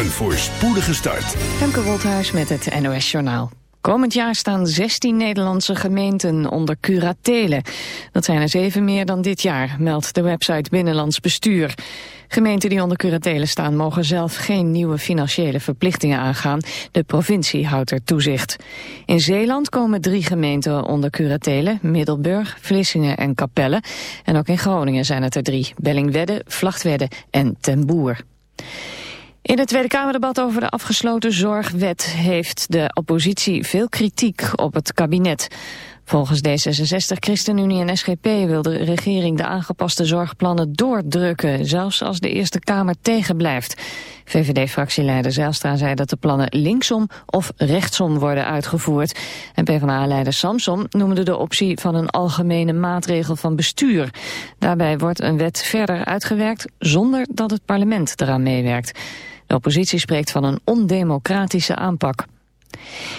Een voorspoedige start. Femke Wolthuis met het NOS Journaal. Komend jaar staan 16 Nederlandse gemeenten onder curatelen. Dat zijn er zeven meer dan dit jaar, meldt de website Binnenlands Bestuur. Gemeenten die onder curatelen staan mogen zelf geen nieuwe financiële verplichtingen aangaan. De provincie houdt er toezicht. In Zeeland komen drie gemeenten onder curatelen, Middelburg, Vlissingen en Capelle. En ook in Groningen zijn het er drie, Bellingwedde, Vlachtwedde en Ten Boer. In het Tweede Kamerdebat over de afgesloten zorgwet heeft de oppositie veel kritiek op het kabinet. Volgens D66, ChristenUnie en SGP wil de regering de aangepaste zorgplannen doordrukken, zelfs als de Eerste Kamer tegenblijft. VVD-fractieleider Zijlstra zei dat de plannen linksom of rechtsom worden uitgevoerd. En PvdA-leider Samson noemde de optie van een algemene maatregel van bestuur. Daarbij wordt een wet verder uitgewerkt zonder dat het parlement eraan meewerkt. De oppositie spreekt van een ondemocratische aanpak.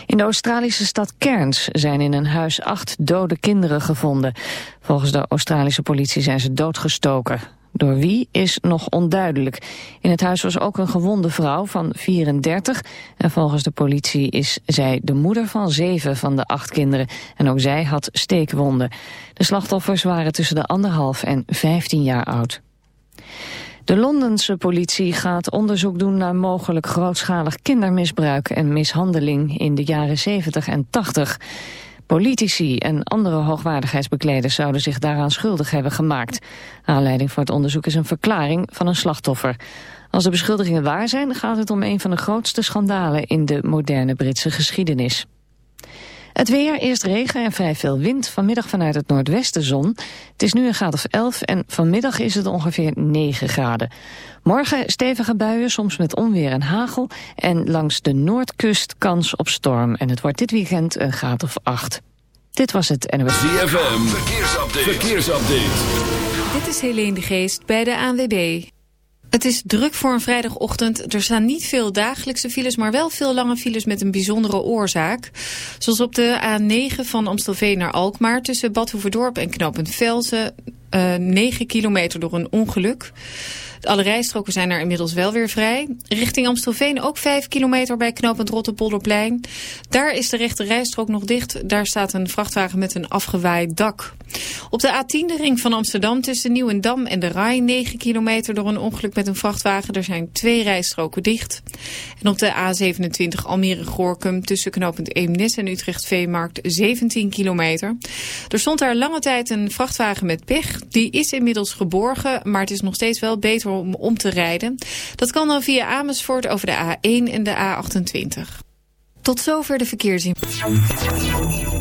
In de Australische stad Cairns zijn in een huis acht dode kinderen gevonden. Volgens de Australische politie zijn ze doodgestoken. Door wie is nog onduidelijk. In het huis was ook een gewonde vrouw van 34 en volgens de politie is zij de moeder van zeven van de acht kinderen en ook zij had steekwonden. De slachtoffers waren tussen de anderhalf en 15 jaar oud. De Londense politie gaat onderzoek doen naar mogelijk grootschalig kindermisbruik en mishandeling in de jaren 70 en 80. Politici en andere hoogwaardigheidsbekleders zouden zich daaraan schuldig hebben gemaakt. Aanleiding voor het onderzoek is een verklaring van een slachtoffer. Als de beschuldigingen waar zijn, gaat het om een van de grootste schandalen in de moderne Britse geschiedenis. Het weer, eerst regen en vrij veel wind. Vanmiddag vanuit het noordwesten zon. Het is nu een graad of 11 en vanmiddag is het ongeveer 9 graden. Morgen stevige buien, soms met onweer en hagel. En langs de noordkust kans op storm. En het wordt dit weekend een graad of 8. Dit was het NOS. ZFM, verkeersupdate. verkeersupdate. Dit is Helene de Geest bij de ANWB. Het is druk voor een vrijdagochtend. Er staan niet veel dagelijkse files, maar wel veel lange files met een bijzondere oorzaak. Zoals op de A9 van Amstelveen naar Alkmaar tussen Bad Hoeverdorp en Knopend Velzen. Uh, 9 kilometer door een ongeluk. Alle rijstroken zijn er inmiddels wel weer vrij. Richting Amstelveen ook 5 kilometer bij knooppunt Rotterpolderplein. Daar is de rechte rijstrook nog dicht. Daar staat een vrachtwagen met een afgewaaid dak. Op de A10 de ring van Amsterdam tussen Nieuwendam en de Rai 9 kilometer door een ongeluk met een vrachtwagen. Er zijn twee rijstroken dicht. En op de A27 Almere-Gorkum tussen knooppunt Eemnes en Utrecht-Veemarkt 17 kilometer. Er stond daar lange tijd een vrachtwagen met pech. Die is inmiddels geborgen, maar het is nog steeds wel beter om om te rijden. Dat kan dan via Amersfoort over de A1 en de A28. Tot zover de verkeersinformatie.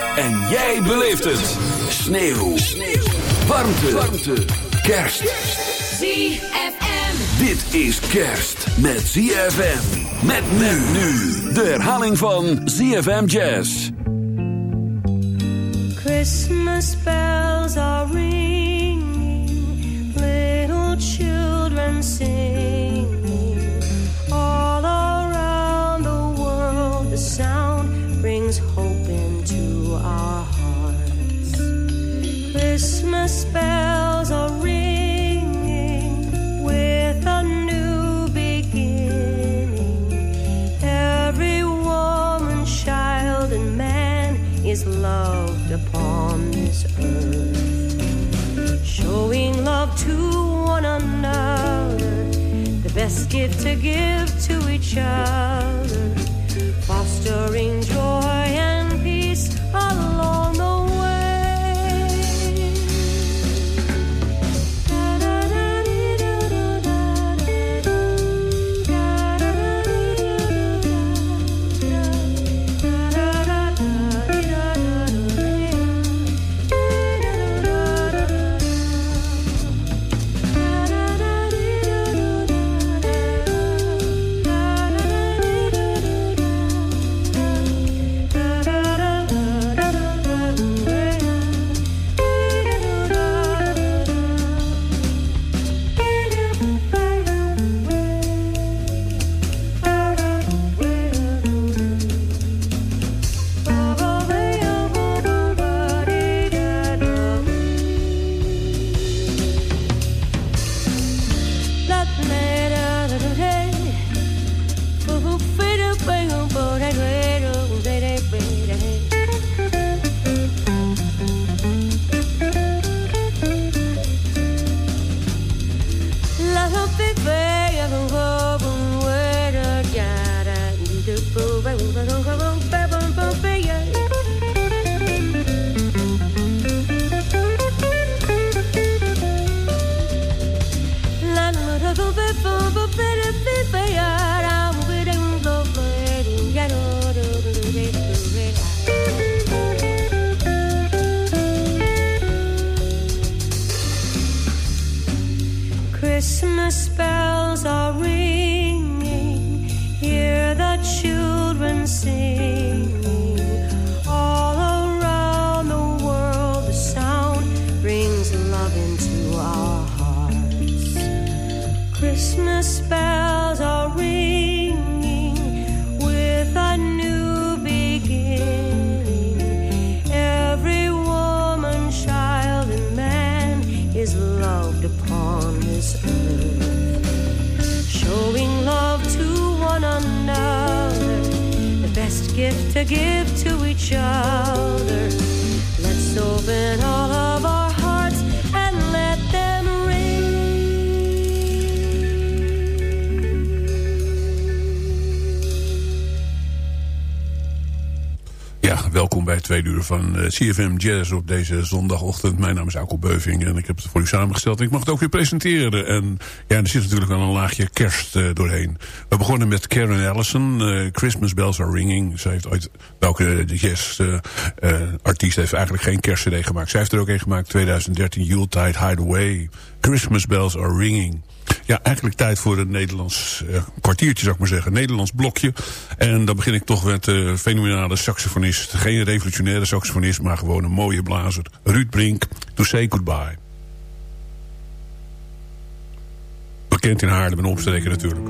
En jij beleeft het. Sneeuw. Warmte. Warmte. Kerst. ZFM. Dit is kerst met ZFM. Met men nu. De herhaling van ZFM Jazz. Christmas bells are ringing. Little children singing. Is loved upon this earth. Showing love to one another, the best gift to give to each other. Fostering joy and Christmas bells are ringing. Hear the children singing. To give to each other. Let's open all bij tweede uur van eh, CFM Jazz op deze zondagochtend. Mijn naam is Alko Beuving en ik heb het voor u samengesteld. En ik mag het ook weer presenteren. En ja, er zit natuurlijk wel een laagje kerst eh, doorheen. We begonnen met Karen Allison, eh, Christmas Bells Are Ringing. Zij heeft ooit, welke jazz-artiest heeft eigenlijk geen kerstcd gemaakt. Zij heeft er ook een gemaakt, 2013, Yuletide Hideaway. Christmas Bells Are Ringing. Ja, eigenlijk tijd voor een Nederlands eh, kwartiertje, zou ik maar zeggen. Nederlands blokje. En dan begin ik toch met de fenomenale saxofonist. Geen revolutionaire saxofonist, maar gewoon een mooie blazer. Ruud Brink, To Say Goodbye. Bekend in Haarlem en omstreken natuurlijk.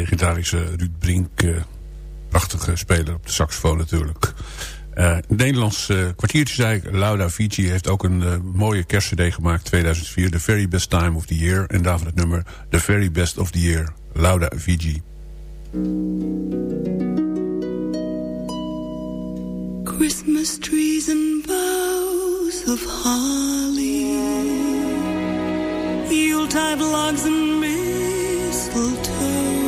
Legendarische Ruud Brink. Uh, prachtige speler op de saxofoon natuurlijk. Uh, Nederlands uh, kwartiertje zei ik. Lauda Fiji heeft ook een mooie kerstcd gemaakt. 2004, The Very Best Time of the Year. En daarvan het nummer The Very Best of the Year. Lauda Fiji. Christmas trees and boughs of holly Yuletide logs and mistletoe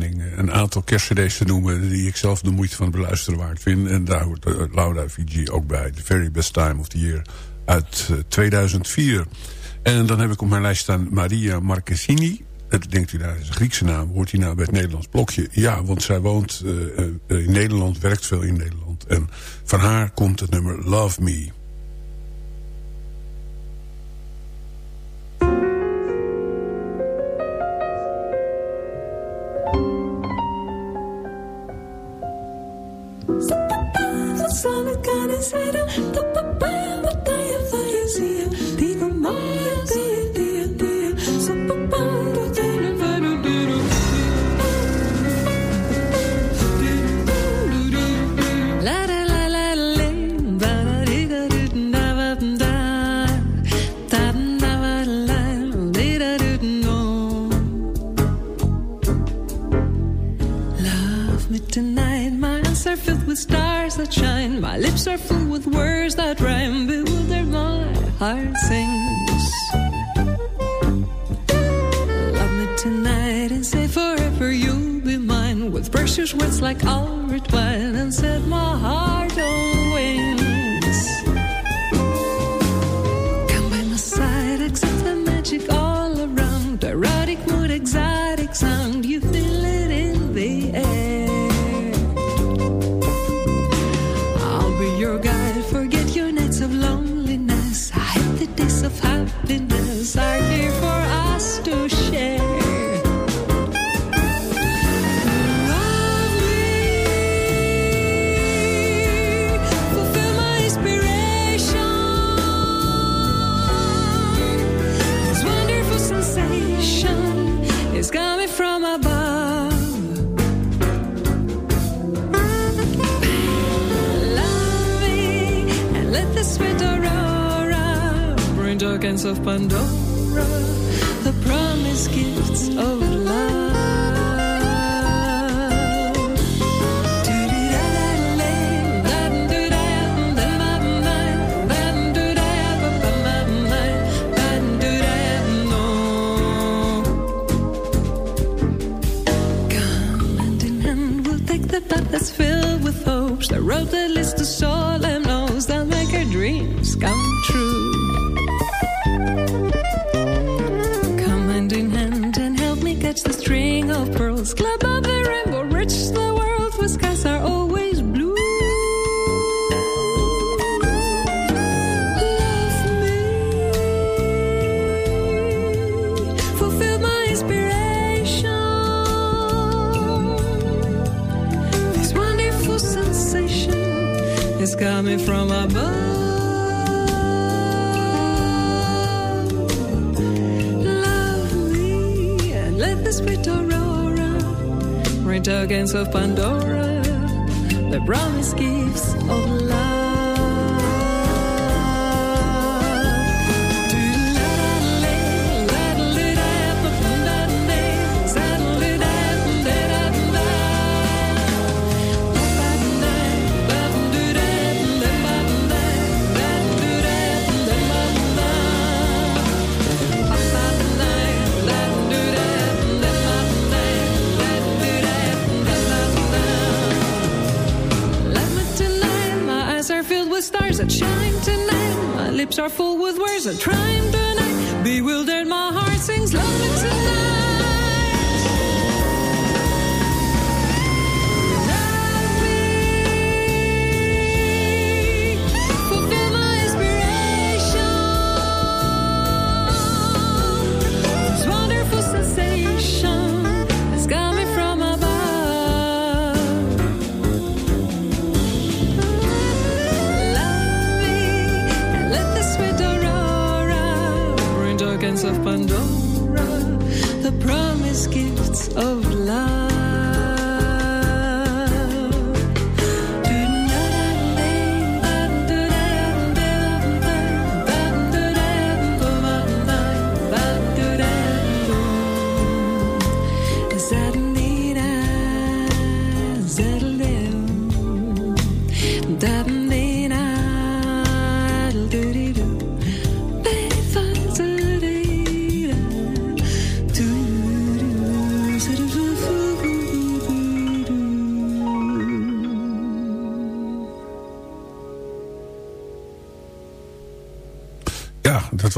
eh, een aantal kerstcd's te noemen... die ik zelf de moeite van het beluisteren waard vind. En daar hoort uh, Laura Fiji ook bij. The Very Best Time of the Year uit uh, 2004. En dan heb ik op mijn lijst staan Maria Marquezini. Dat denkt u, daar is een Griekse naam. Hoort hij nou bij het Nederlands blokje? Ja, want zij woont in Nederland, werkt veel in Nederland. En van haar komt het nummer Love Me. Lips are full with words that rhyme, bewilder my heart sings. Love me tonight and say forever you'll be mine. With precious words like our wine and set my heart on of Pandora, the promised gifts coming from above. Love me and let the sweet aurora ring tokens of Pandora, the promised gifts of love. With that shine tonight. My lips are full with words that rhyme tonight. Bewildered, my heart sings lonely tonight.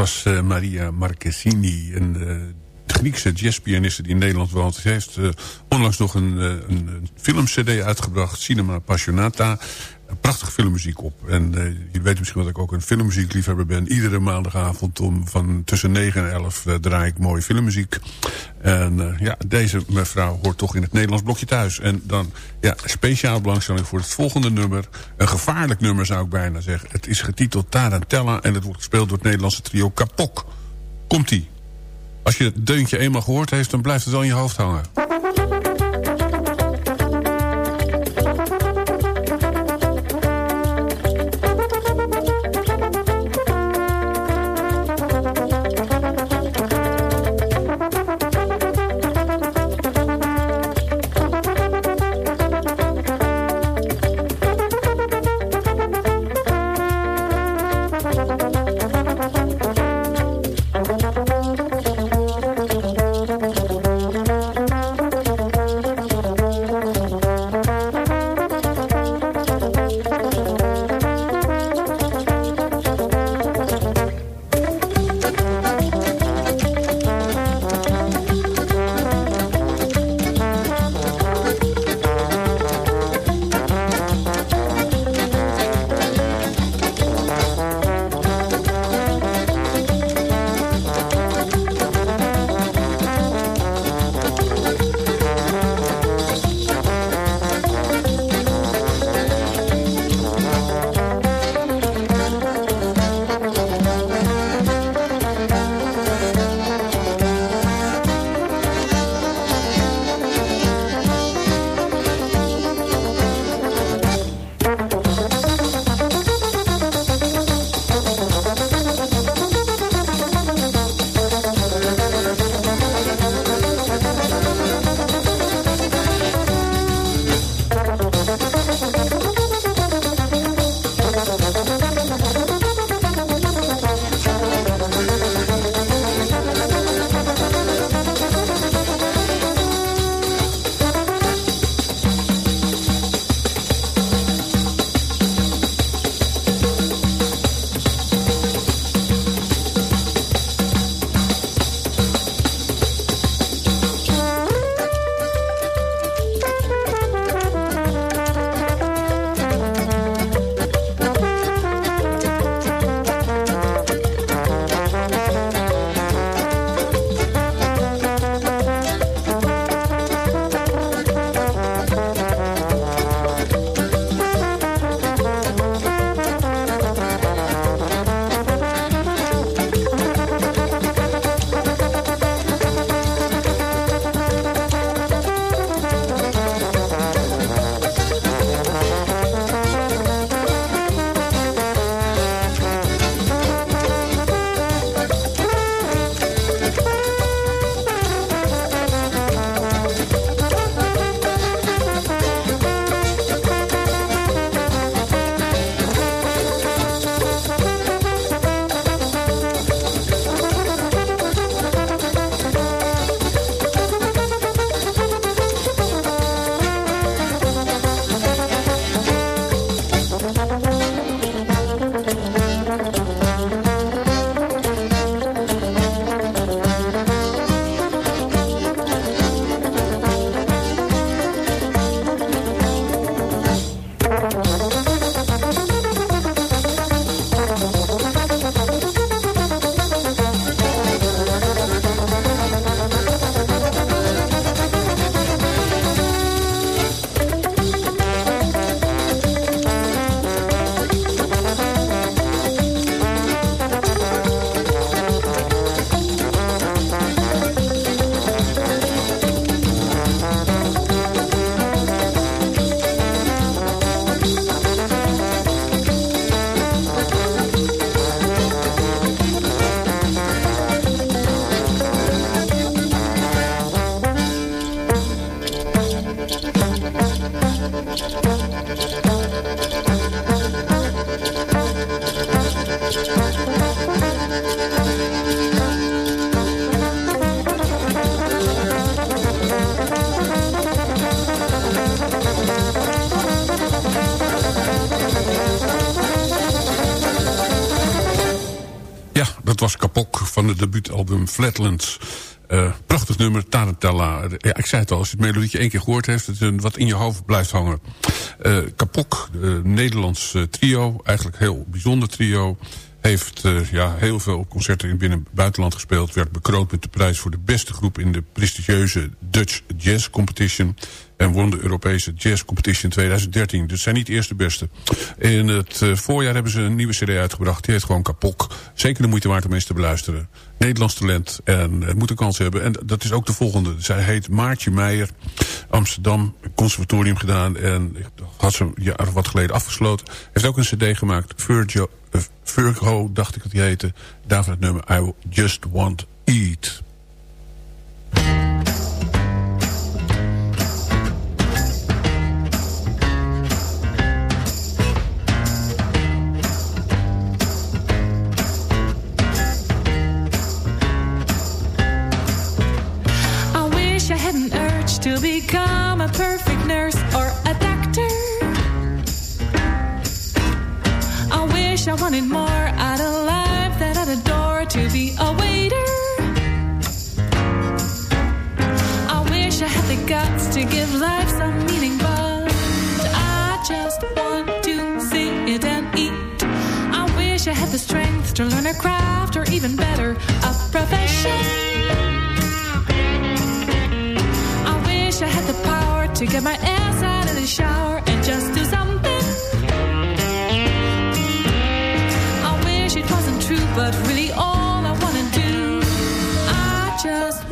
Was eh, Maria Marchesini, een eh, Griekse jazzpianiste die in Nederland woont. Ze heeft eh, onlangs nog een, een, een filmcd uitgebracht, Cinema Passionata. Prachtige filmmuziek op. En eh, jullie weten misschien dat ik ook een filmmuziekliefhebber ben. Iedere maandagavond om van tussen 9 en 11 eh, draai ik mooie filmmuziek. En eh, ja, deze mevrouw hoort toch in het Nederlands blokje thuis. En dan ja, speciaal belangstelling voor het volgende nummer. Een gevaarlijk nummer zou ik bijna zeggen. Het is getiteld Tarantella en het wordt gespeeld door het Nederlandse trio Kapok. Komt-ie. Als je het deuntje eenmaal gehoord heeft, dan blijft het wel in je hoofd hangen. Flatlands. Eh, prachtig nummer, Tarantella. Ja, ik zei het al, als je het melodietje één keer gehoord heeft... het een, wat in je hoofd blijft hangen. Uh, Kapok, uh, Nederlands trio, eigenlijk heel bijzonder trio... heeft ja, heel veel concerten in binnen- en buitenland gespeeld... werd bekroond met de prijs voor de beste groep... in de prestigieuze Dutch Jazz Competition... en won de Europese Jazz Competition 2013. Dus zijn niet eerst de beste. In het voorjaar hebben ze een nieuwe cd uitgebracht. Die heet gewoon Kapok. Zeker de moeite waard om eens te beluisteren. Nederlands talent en het moet een kans hebben. En dat is ook de volgende. Zij heet Maartje Meijer, Amsterdam, conservatorium gedaan... en had ze een jaar of wat geleden afgesloten. Heeft ook een cd gemaakt, uh, Virgo dacht ik dat die heette. Daarvan het nummer I Just Want Eat. Wanted more out of life that I'd adore to be a waiter. I wish I had the guts to give life some meaning, but I just want to see it and eat. I wish I had the strength to learn a craft or even better, a profession. I wish I had the power to get my ass out of the shower true, but really all I wanna do, I just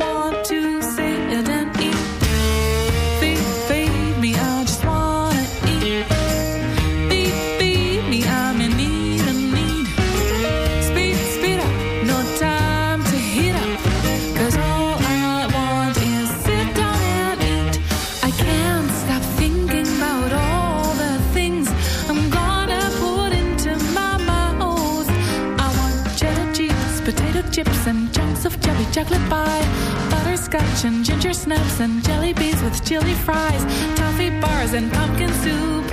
and ginger snaps, and jelly beans with chili fries, toffee bars and pumpkin soup.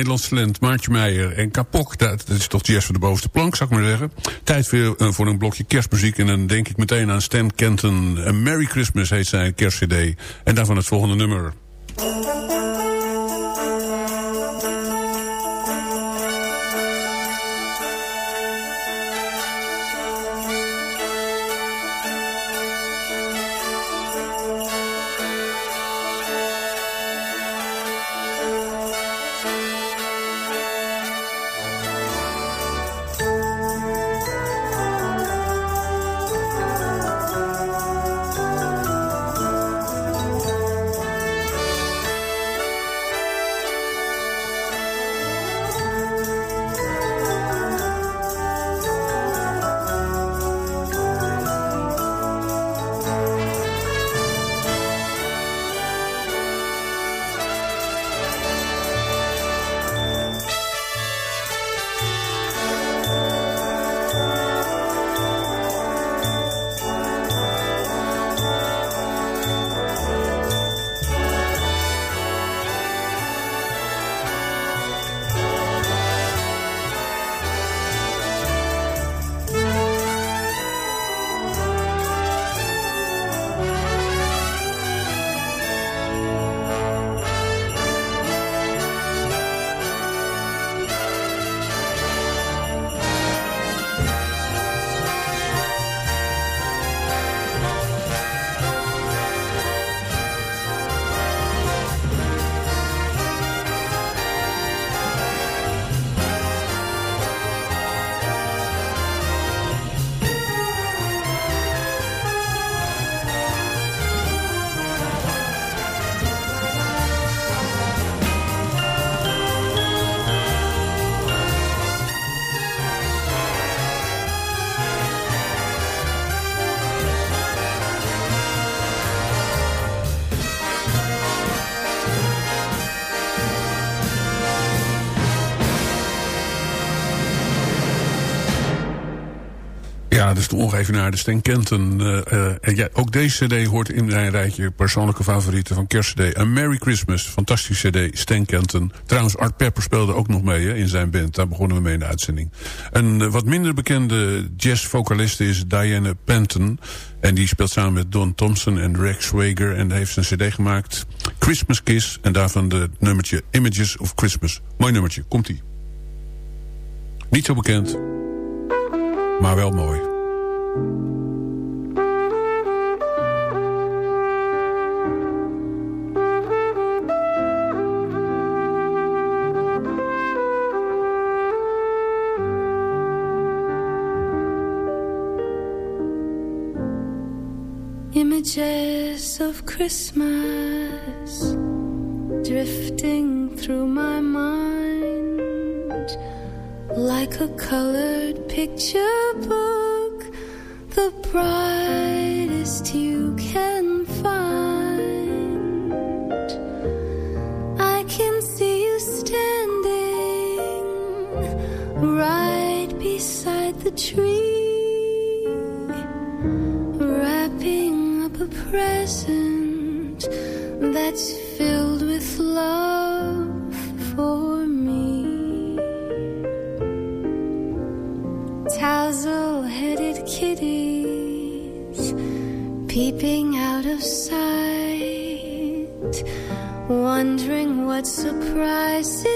Nederlands talent. Maartje Meijer en Kapok. Dat, is toch jazz van de bovenste plank, zou ik maar zeggen. Tijd weer eh, voor een blokje kerstmuziek. En dan denk ik meteen aan Stan Kenton. A Merry Christmas heet zijn kerstcd. En daarvan het volgende nummer. Is de ongeëvenaarde Stan Kenton. eh, eh, ja, ook deze cd hoort in mijn rijtje persoonlijke favorieten van kerstcd. A Merry Christmas, fantastische cd, Stan Kenton. Trouwens, Art Pepper speelde ook nog mee hè, in zijn band. Daar begonnen we mee in de uitzending. Een eh, wat minder bekende jazzvocaliste is Diana Penton. En die speelt samen met Don Thompson en Rex Swager. En heeft een cd gemaakt, Christmas Kiss. En daarvan de nummertje Images of Christmas. Mooi nummertje, komt-ie. Niet zo bekend, maar wel mooi. Images of Christmas drifting through my mind like a colored picture book, the brightest you can find. I can see you standing right beside the tree surprise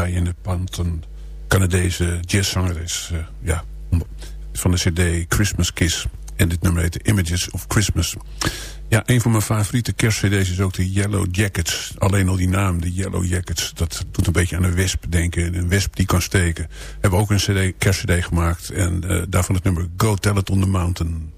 uh, Diane Panton, Canadese jazzzangeres. Uh, ja, van de cd Christmas Kiss. En dit nummer heet Images of Christmas. Ja, een van mijn favoriete kerstcd's is ook de Yellow Jackets. Alleen al die naam, de Yellow Jackets, dat doet een beetje aan een wesp denken. Een wesp die kan steken. We hebben ook een CD, kerstcd gemaakt. En uh, daarvan het nummer Go Tell It on the Mountain.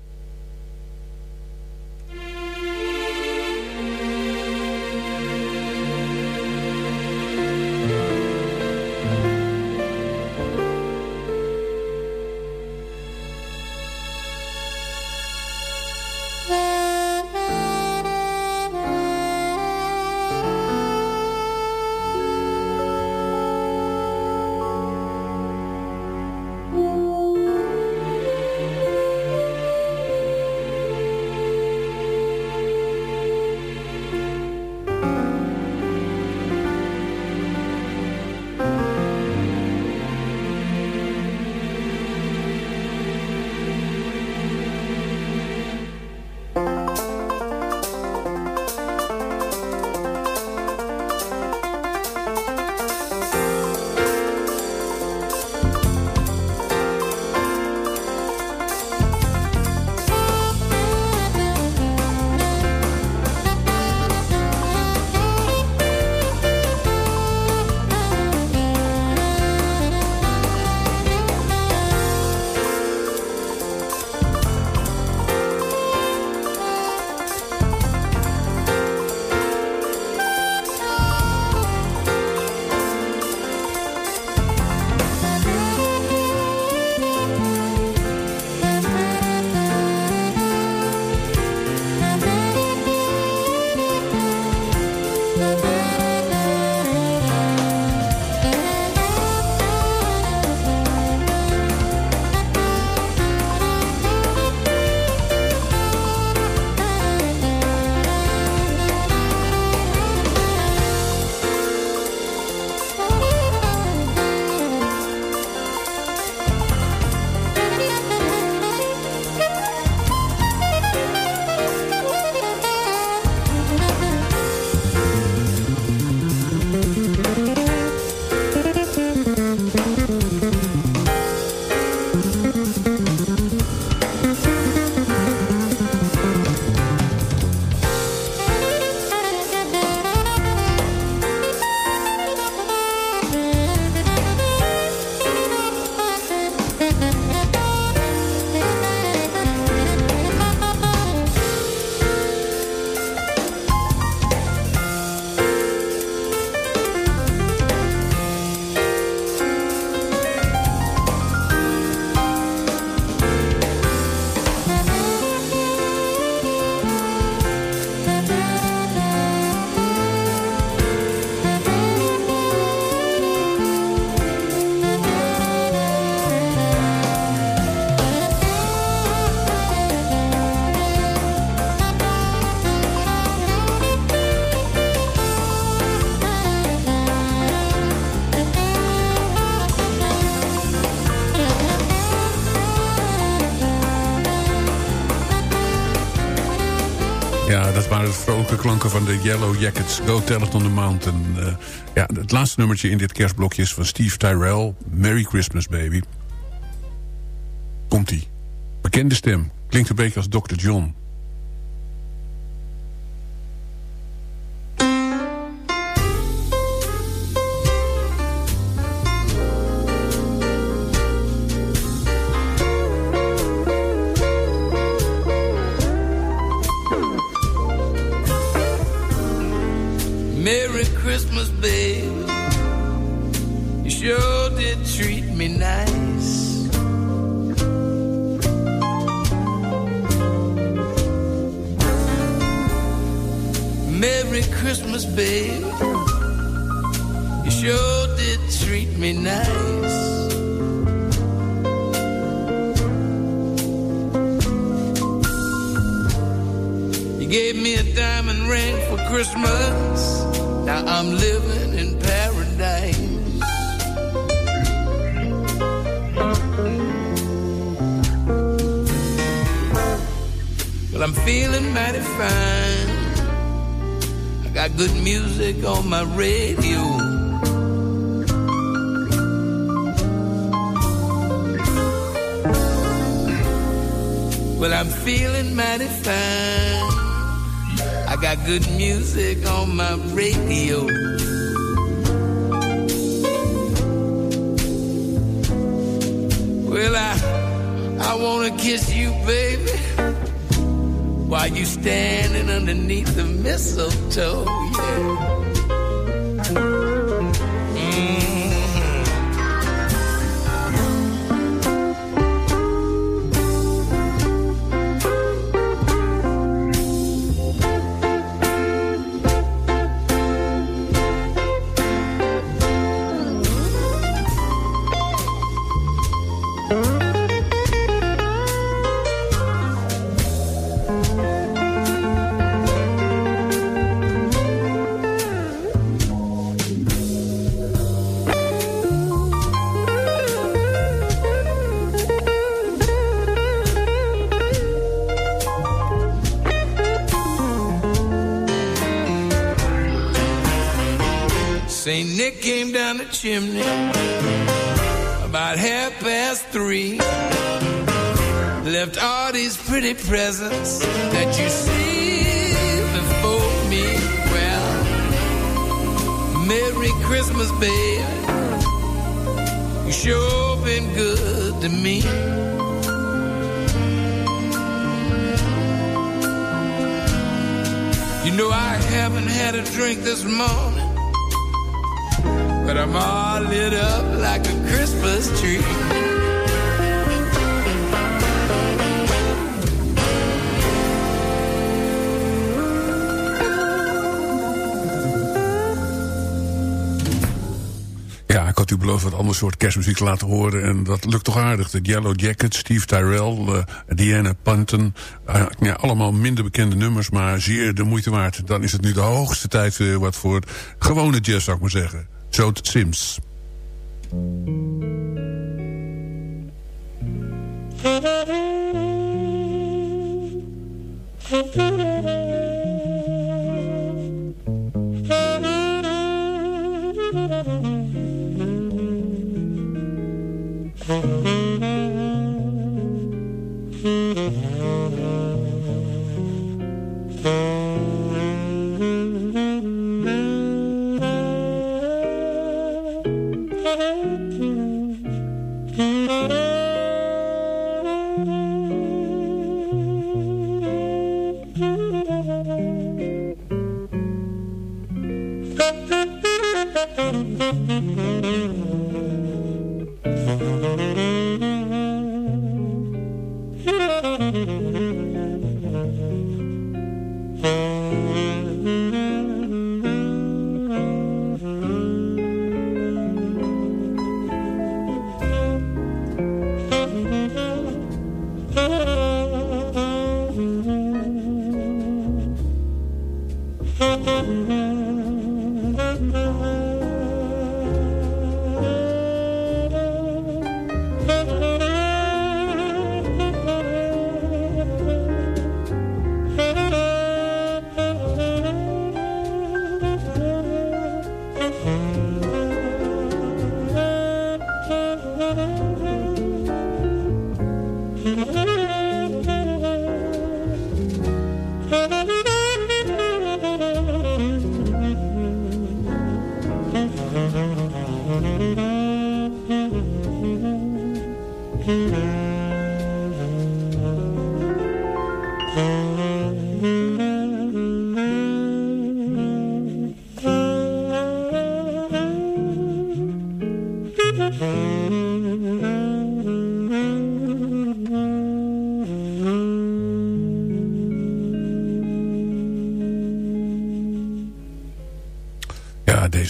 Yellow Jackets. Go Tell It on the Mountain. Uh, ja, het laatste nummertje in dit kerstblokje is van Steve Tyrell. Merry Christmas, baby. Komt-ie. Bekende stem. Klinkt een beetje als Dr. John. radio. Well, I'm feeling mighty fine. I got good music on my radio. Well, I, I wanna kiss you, baby, while you standing underneath the mistletoe, yeah. Nick came down the chimney about half past three. Left all these pretty presents that you see before me. Well, Merry Christmas, baby. You sure been good to me. You know I haven't had a drink this morning. But I'm all lit up like a Christmas tree. Ja, ik had u beloofd wat ander soort kerstmuziek te laten horen. En dat lukt toch aardig. De Yellow Jacket, Steve Tyrell, uh, Diana Panton. Uh, ja, allemaal minder bekende nummers, maar zeer de moeite waard. Dan is het nu de hoogste tijd uh, wat voor gewone jazz, zou ik maar zeggen. Joad Sims.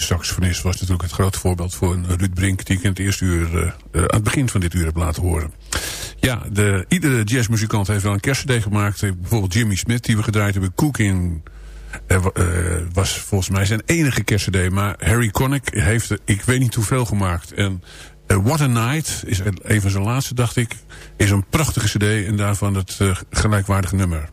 saxofonist was natuurlijk het grote voorbeeld voor een Ruud Brink... die ik in het eerste uur, uh, uh, aan het begin van dit uur heb laten horen. Ja, de, iedere jazzmuzikant heeft wel een kerstcd gemaakt. Bijvoorbeeld Jimmy Smith, die we gedraaid hebben. Cooking was volgens mij zijn enige kerstcd. Maar Harry Connick heeft ik weet niet hoeveel gemaakt. En What a Night is een van zijn laatste, dacht ik. Is een prachtige cd en daarvan het gelijkwaardige nummer.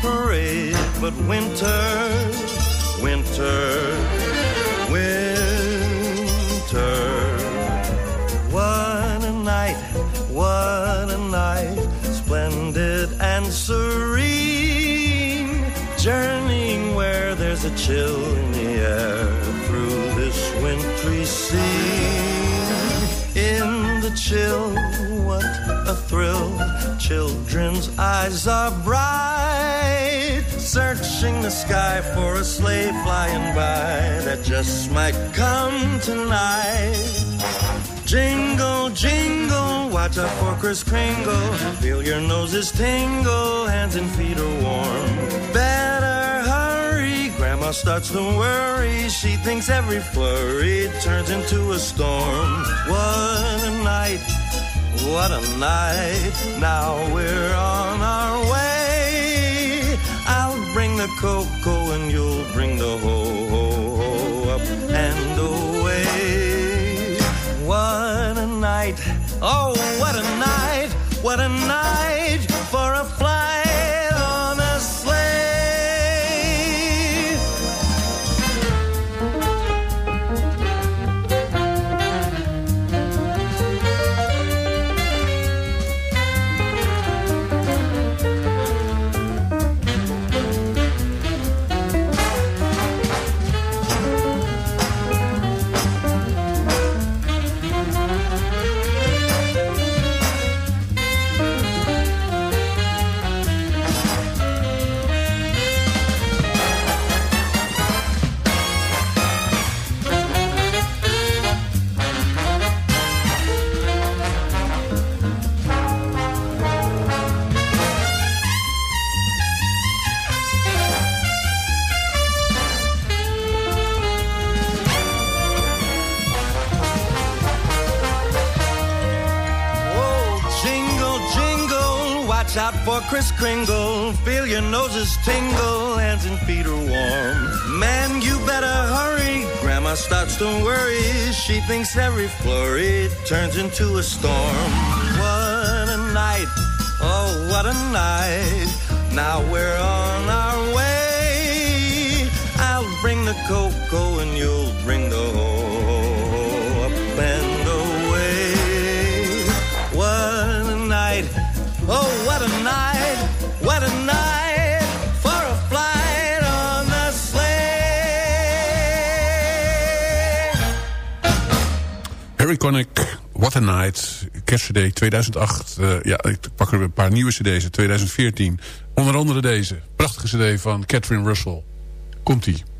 Parade. But winter, winter, winter. What a night, what a night. Splendid and serene. Journeying where there's a chill in the air through this wintry scene. In the chill, what thrill. Children's eyes are bright, searching the sky for a sleigh flying by that just might come tonight. Jingle, jingle, watch out for Kris Kringle. Feel your noses tingle, hands and feet are warm. Better hurry, Grandma starts to worry. She thinks every flurry turns into a storm. What a night, what a night. Now we're on our way. I'll bring the cocoa and you'll bring the ho ho ho up and away. What a night, oh, what a night, what a night for a flight watch out for Kris Kringle. Feel your noses tingle, hands and feet are warm. Man, you better hurry. Grandma starts to worry. She thinks every flurry turns into a storm. What a night, oh, what a night. Now we're on our way. I'll bring the cocoa and you'll bring the Harry Connick, What a Night, kerstcd 2008. Eh, ja, ik pak er een paar nieuwe cd's uit 2014. Onder andere deze, prachtige cd van Catherine Russell. Komt-ie.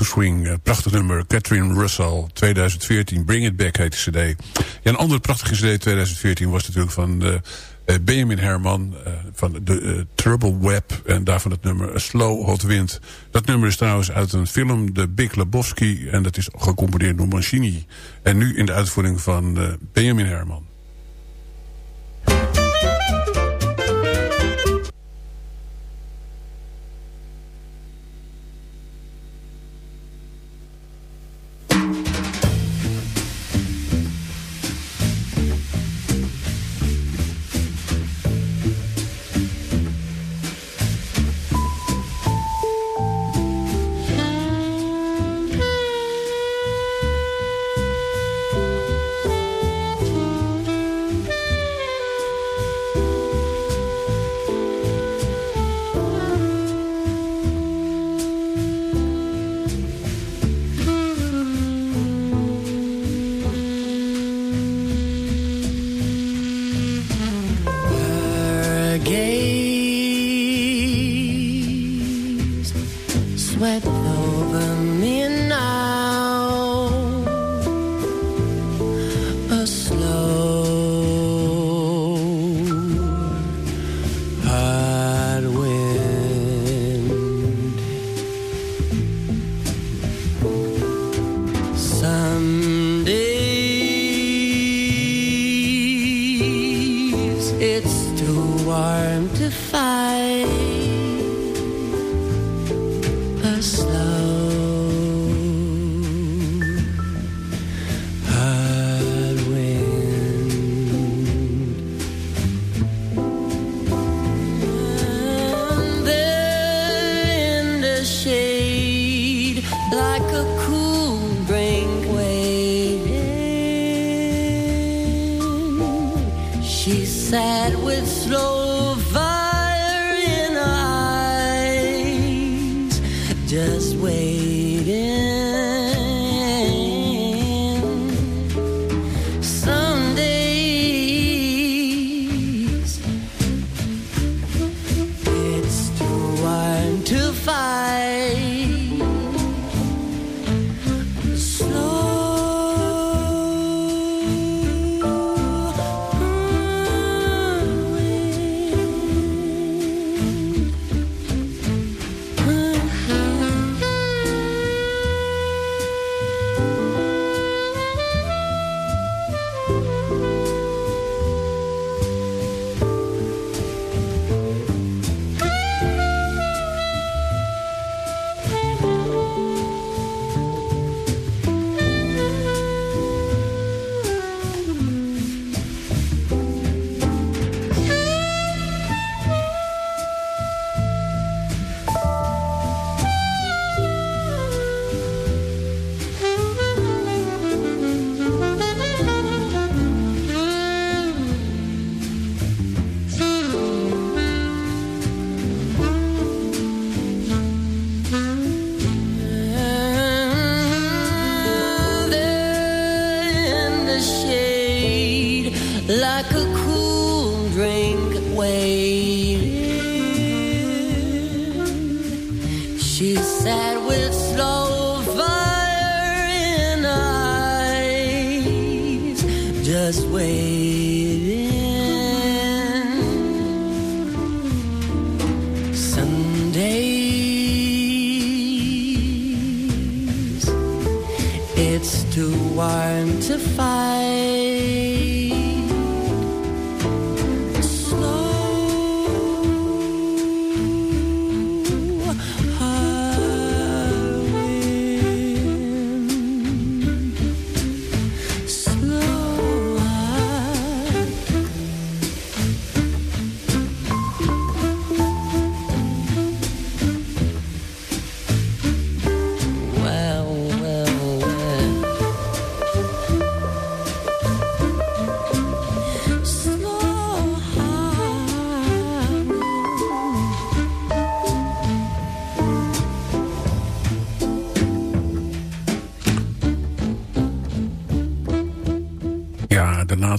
To Swing, eh, prachtig nummer. Catherine Russell, 2014, Bring It Back heet de cd. Ja, een andere prachtige cd 2014 was natuurlijk van eh, Benjamin Herman... van de Trouble Web en daarvan het nummer A Slow Hot Wind. Dat nummer is trouwens uit een film, The Big Lebowski... en dat is gecomponeerd door Mancini. En nu in de uitvoering van Benjamin Herman.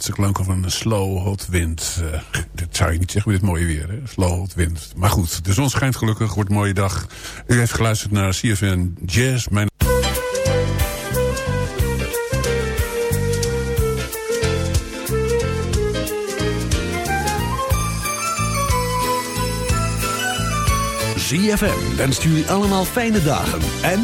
Laatste klanken van de Slow Hot Wind. Eh, dit zou je niet zeggen met dit mooie weer. Hè? Slow, het wind. Maar goed, de zon schijnt gelukkig. Wordt een mooie dag. U heeft geluisterd naar CFN Jazz. Mijn ZFM wenst jullie allemaal fijne dagen. En...